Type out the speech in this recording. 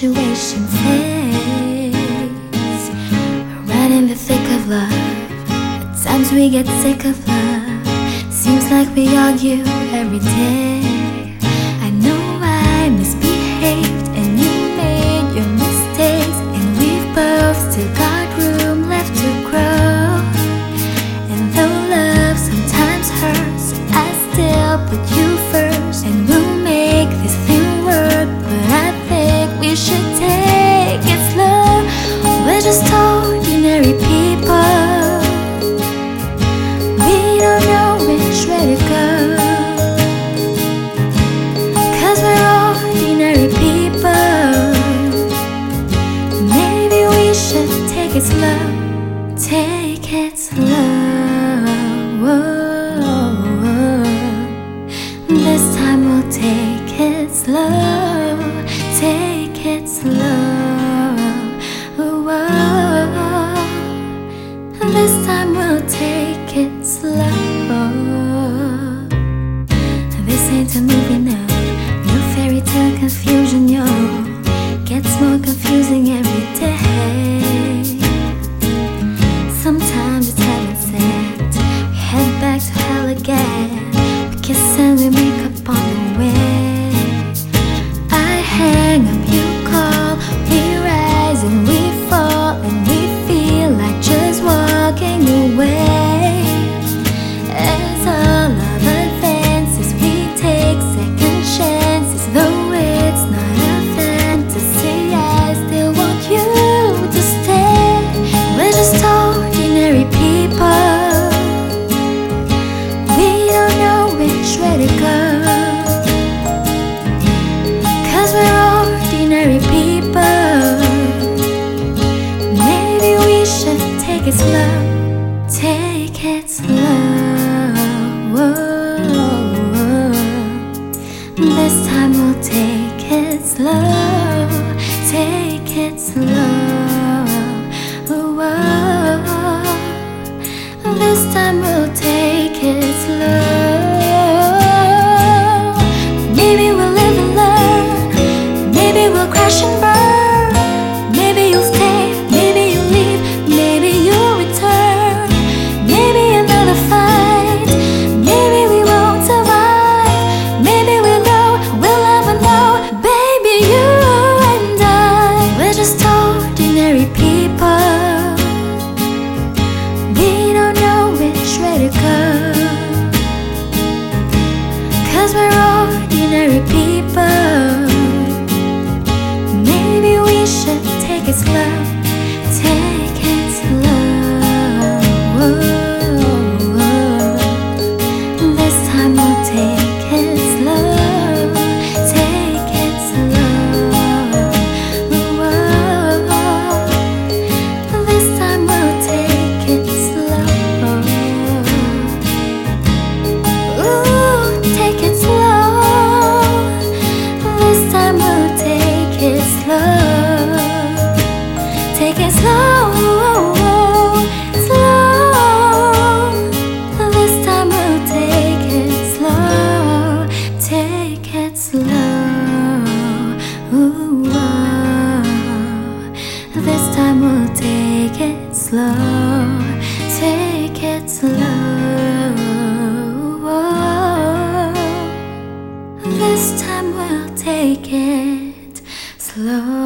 infatuation phase. Right in the thick of love. At times we get sick of love. Seems like we argue every day. I know I misbehaved and you made your mistakes, and we've both still got room left to grow. And though love sometimes hurts, I still put you first, Cause we're ordinary people. Maybe we should take it slow. Take it slow. This time we'll take it slow. Take it slow. This time we'll take more confusing every Take it slow. This time we'll take it slow. Take it slow. People. We don't know which way to we're ordinary people. Maybe we should take it slow. Slow. Take it slow. This time we'll take it slow.